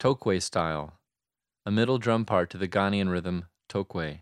Tokwe style, a middle drum part to the Ghanaian rhythm tokwe.